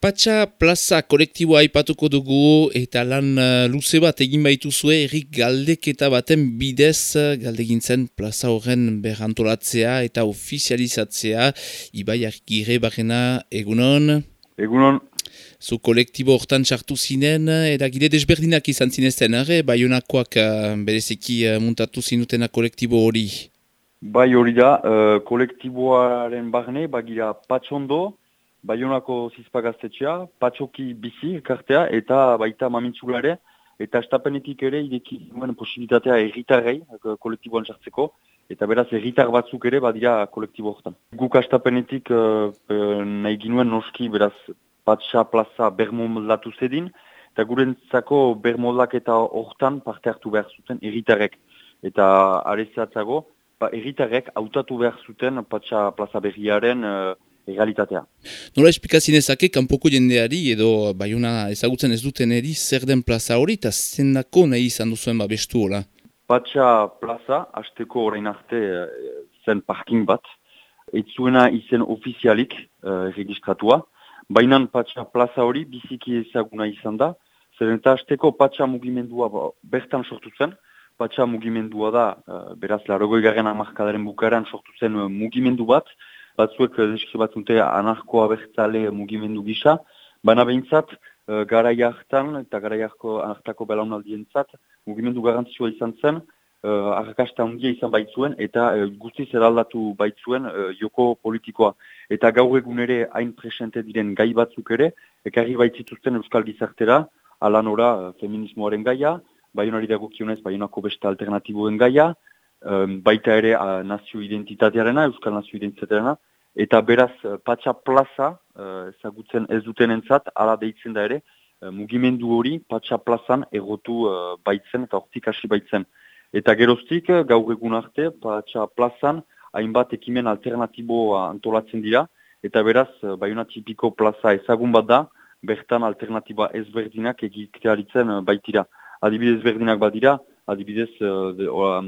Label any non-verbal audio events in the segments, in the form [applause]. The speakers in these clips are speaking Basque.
Patsa plaza kolektiboa aipatuko dugu eta lan uh, luze bat egin baitu zue errik galdeketa baten bidez uh, galdegintzen plaza horren berantolatzea eta ofizializatzea Ibai Argire barrena egunon? Egunon. Zu kolektibo hortan txartu zinen, edagide desberdinak izan zinezten, ere? Bai uh, berezeki uh, muntatu zinutena kolektibo hori? Bai hori da, uh, kolektiboaren barne, bagira patxondo, Baionako zizpagaztetxea, patxoki bizi kartea eta baita mamintzulare eta estapenetik ere ideki duen posibilitatea erritarrei kolektiboan sartzeko eta beraz erritar batzuk ere badira kolektibo horretan. Guk estapenetik uh, nahi ginuen noski beraz patxa plaza bermoldatu zedin eta gurentzako bermoldak eta horretan parte hartu behar zuten erritarrek eta arezatzago ba, erritarrek hautatu behar zuten patxa plaza berriaren uh, egalitatea. Nola esplikazinezake kanpoko jendeari edo baiuna ezagutzen ez duten eri zer den plaza hori eta zendako nahi izan duzuen babestu hola? Patsa plaza, hasteko orain arte eh, zen parking bat, etzuena izen ofizialik uh, registratua, baina patsa plaza hori biziki ezaguna izan da, zer eta hasteko patsa mugimendua bertan sortu zen, patsa mugimendua da, uh, beraz, larogoi garen amarkadaren bukaran sortu zen mugimendu bat, batzuek deskri batzute anarkoa bertzale mugimendu gisa, baina behintzat uh, gara jartan eta gara jarko anartako belaunaldien zat, mugimendu garantzioa izan zen, uh, arrakasta handia izan baitzuen eta uh, guztiz eraldatu baitzuen uh, joko politikoa. Eta gaur egun ere hain presente diren gai batzuk ere, ekarri baitzituzten euskal gizartera, alan ora uh, feminismoaren gaia, baionari dagokionez baionako beste alternatiboen gaia, um, baita ere uh, nazio identitatearena, euskal nazio identitatearena, eta beraz uh, patxa plaza uh, ezagutzen ez duten entzat, ala deitzen da ere, uh, mugimendu hori patxa plazan egotu baitzen eta hortik hasi baitzen. Eta geroztik, gaur egun arte, patxa plazan, hainbat ekimen alternatibo antolatzen dira, eta beraz, baiuna tipiko plaza ezagun bat da, bertan alternatiba ezberdinak egitearitzen baitira. Adibidez ezberdinak badira, adibidez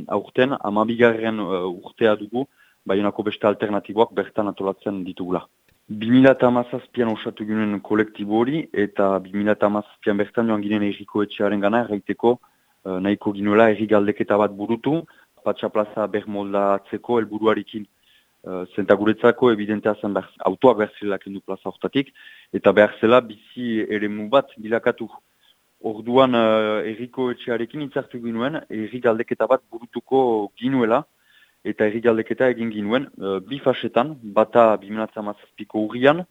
aurten amabigarren urtea dugu, baionako beste alternatiboak bertan atolatzen ditugula. 2008an osatu ginen kolektibo hori eta 2008an bertan joan ginen erriko etxearen gana erraiteko uh, nahiko ginuela erri galdeketa bat burutu, patxa plaza bermoldatzeko helburuarekin uh, zenta guretzako evidentea zen behar, autoak behar zela kendu plaza hortatik eta behar zela bizi ere bat bilakatu. Orduan uh, erriko etxearekin itzartu ginuen, erri galdeketa bat burutuko ginuela, eta erri galdeketa egin ginuen, uh, bi fasetan, bata bimenatza mazazpiko urrian,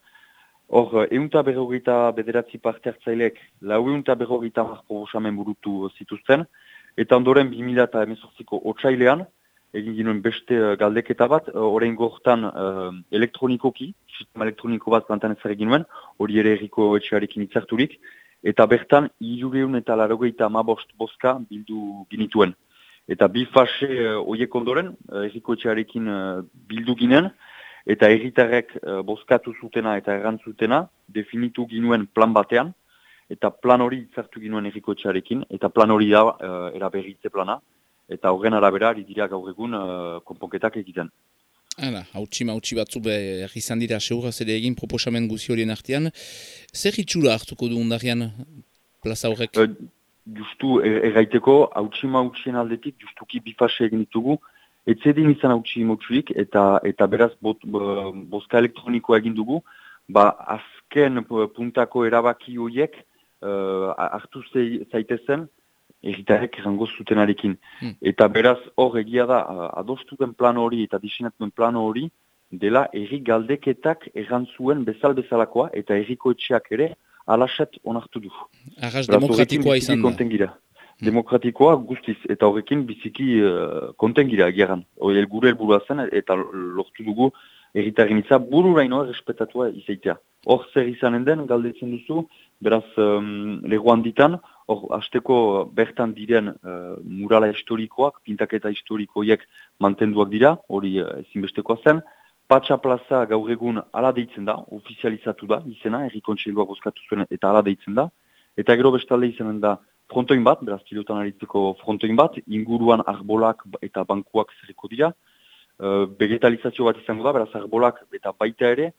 hor, uh, eunta berrogeita bederatzi parte hartzailek, lau eunta berrogeita marko burutu zituzten, eta ondoren bimila eta emezortziko otxailean, egin ginuen beste uh, galdeketa bat, uh, orain gortan uh, elektronikoki, sistema elektroniko bat plantan ez nuen, hori ere erriko etxearekin itzarturik, eta bertan irureun eta larogeita amabost boska bildu ginituen. Eta bi fase uh, ondoren, uh, etxearekin uh, bildu ginen, eta erritarrek uh, boskatu zutena eta errantzutena definitu ginuen plan batean, eta plan hori itzartu ginuen erriko etxearekin, eta plan hori da uh, eraberritze plana, eta horren arabera dira gaur egun uh, konponketak egiten. Hala, hautsi mautsi batzu behar izan dira seuraz ere egin proposamen guzi horien artean. Zer hitxura hartuko du undarian plaza horrek? Uh, justu er, erraiteko, hautsi mautsien aldetik, justuki bifase egin ditugu, etzedin izan hautsi mautsuik eta eta beraz bot, boska elektronikoa egin dugu, ba azken puntako erabaki horiek uh, hartu zaitezen, egitarek errango zutenarekin. Hmm. Eta beraz hor egia da, adostu den plan hori eta disinatuen plan hori, dela erri galdeketak errantzuen bezal bezalakoa eta erriko etxeak ere alaset onartu du. Arras demokratikoa izan da. Hmm. Demokratikoa guztiz eta horrekin biziki uh, kontengira egeran. Hori elgure elburua zen eta lortu dugu erritaren itza bururaino respetatua izaitea. Hor zer izanen den galdetzen duzu, beraz um, leguan ditan, hor hasteko bertan diren uh, murala historikoak, pintaketa historikoiek mantenduak dira, hori uh, ezinbestekoa zen, Patsa plaza gaur egun ala deitzen da, ofizializatu da, izena, errikontxeilua bozkatu zuen eta ala deitzen da, eta gero bestalde izanen da frontoin bat, beraz pilotan aritzeko frontoin bat, inguruan arbolak eta bankuak zerreko dira, uh, vegetalizazio bat izango da, beraz arbolak eta baita ere,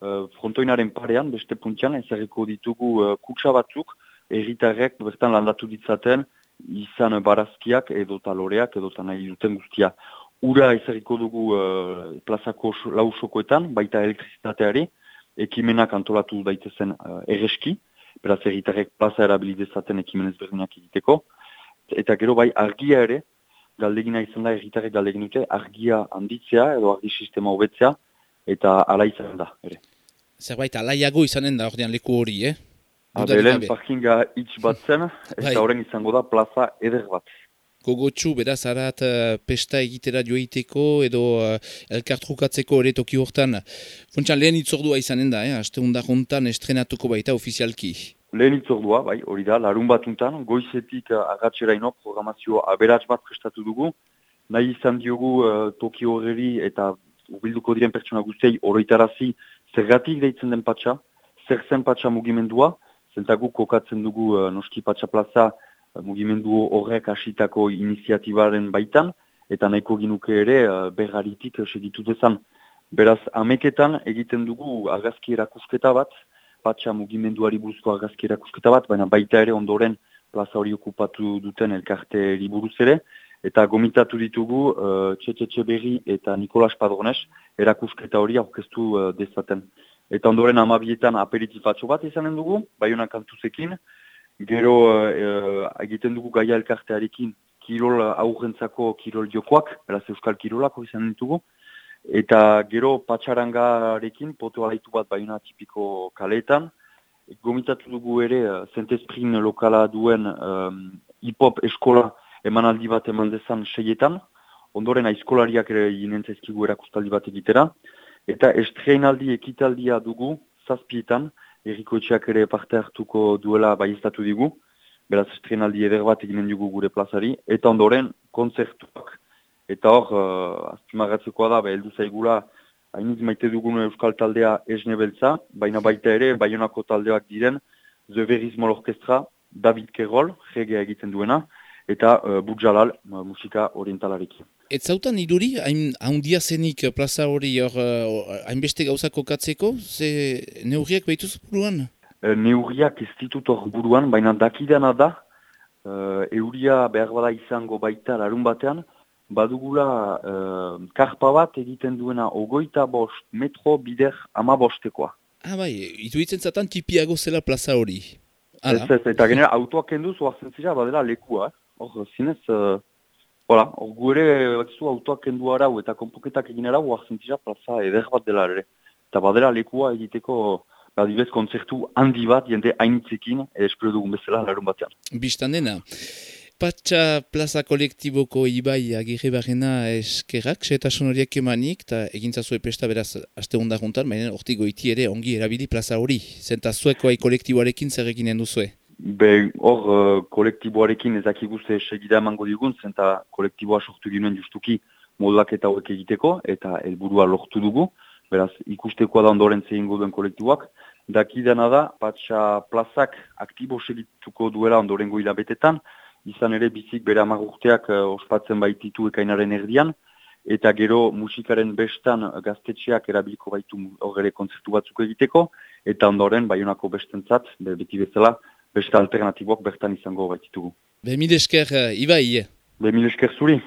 uh, frontoinaren parean, beste puntian, ezarriko ditugu uh, kutsa batzuk, erritarrek bertan landatu ditzaten, izan barazkiak edo taloreak edo nahi duten guztia. Ura ezarriko dugu uh, plazako lausokoetan, baita elektrizitateari, ekimenak antolatu daitezen uh, erreski, beraz erritarrek plaza erabilidezaten ekimenez berdinak egiteko, eta gero bai argia ere, galdegina izan da erritarrek galdegin dute, argia handitzea edo argi sistema hobetzea, eta ala izan da, ere. Zerbait, alaiago izanen da ordean leku hori, eh? Abelen parkinga hitz bat zen, [laughs] eta bai. horren izango da plaza eder bat. Gogotxu, beraz, arat uh, pesta egitera joiteko edo uh, elkartrukatzeko ere toki hortan. Funtsan, lehen itzordua izanen da, eh? Aste hundar estrenatuko baita ofizialki. Lehen itzordua, bai, hori da, larun bat untan, goizetik uh, agatxera ino programazio aberats bat prestatu dugu. Nahi izan diogu uh, toki horreri eta ubilduko diren pertsona guztiei oroitarazi zergatik deitzen den patxa, zer zen patxa mugimendua, zentagu kokatzen dugu uh, noski patxa plaza mugimendu horrek hasitako iniziatibaren baitan, eta nahiko ginuke ere uh, berraritik segitu dezan. Beraz, ameketan egiten dugu argazki erakusketa bat, patxa mugimenduari buruzko argazki erakusketa bat, baina baita ere ondoren plaza hori okupatu duten elkarte liburuz ere, eta gomitatu ditugu uh, Txetxetxe Berri eta Nikolas Padrones erakusketa hori aurkeztu uh, dezaten. Eta ondoren amabietan aperitifatxo bat izanen dugu, baiona kantuzekin, gero uh, egiten dugu gaia elkartearekin kirol aurrentzako kirol jokoak, beraz euskal kirolako izan ditugu, eta gero patxarangarekin, poto alaitu bat baiona tipiko kaleetan, gomitatu dugu ere uh, zentesprin lokala duen um, hip-hop eskola emanaldi bat eman dezan seietan, ondoren aizkolariak ere inentzaizkigu erakustaldi bat egitera, eta estreinaldi ekitaldia dugu, zazpietan, erriko etxeak ere parte hartuko duela baiestatu digu, beraz estreinaldi eder bat eginen dugu gure plazari, eta ondoren konzertuak. Eta hor, uh, azpimarratzekoa da, beheldu zaigula, hainiz maite dugun euskal taldea esne beltza, baina baita ere, baionako taldeak diren, The Verismol Orkestra, David Kerol, regea egiten duena, eta uh, Butjalal musika orientalarekin. Ez zautan iduri, haundia zenik plaza hori hor hainbeste gauzako katzeko, ze neurriak behituz buruan? E, neurriak ez ditut hor buruan, baina dakidana da, uh, euria behar bada izango baita larun batean, badugula uh, karpa bat egiten duena ogoita bost metro bider ama bostekoa. Ah bai, itu itzen zaten tipiago zela plaza hori. Ez, ez, eta genera autoak kenduz oazen zira badela lekua, hor zinez, uh, hor gure batzu autoak kendu arau eta konpoketak egin arau, hor zintira plaza eder bat dela ere. Eta badela lekua egiteko, badibez, konzertu handi bat, jende hainitzekin, espero dugun bezala larun batean. Bistan dena. Patxa plaza kolektiboko ibai agirre barrena eskerrak, setasun horiek emanik, eta egintzazu epesta beraz aste hundar juntan, baina orti goiti ere ongi erabili plaza hori. Zenta zueko kolektiboarekin zer eginen duzue? Be, hor, uh, kolektiboarekin ezakiguze segida emango digun, zenta kolektiboa sortu ginen justuki moduak eta horiek egiteko, eta helburua lortu dugu, beraz ikustekoa da ondoren zein duen kolektiboak. Daki dena da, patxa plazak aktibo segituko duela ondoren goila betetan, izan ere bizik bere amagurteak uh, ospatzen baititu ekainaren erdian, eta gero musikaren bestan gaztetxeak erabiliko baitu horre konzertu batzuk egiteko, eta ondoren baionako bestentzat, beti bezala, beste alternatiboak bertan izango baititugu. Be mil esker, uh, Ibai. Be mil esker zuri.